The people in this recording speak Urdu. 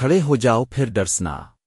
کھڑے ہو جاؤ پھر ڈرسنا۔